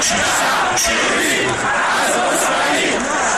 Tchau, tchau.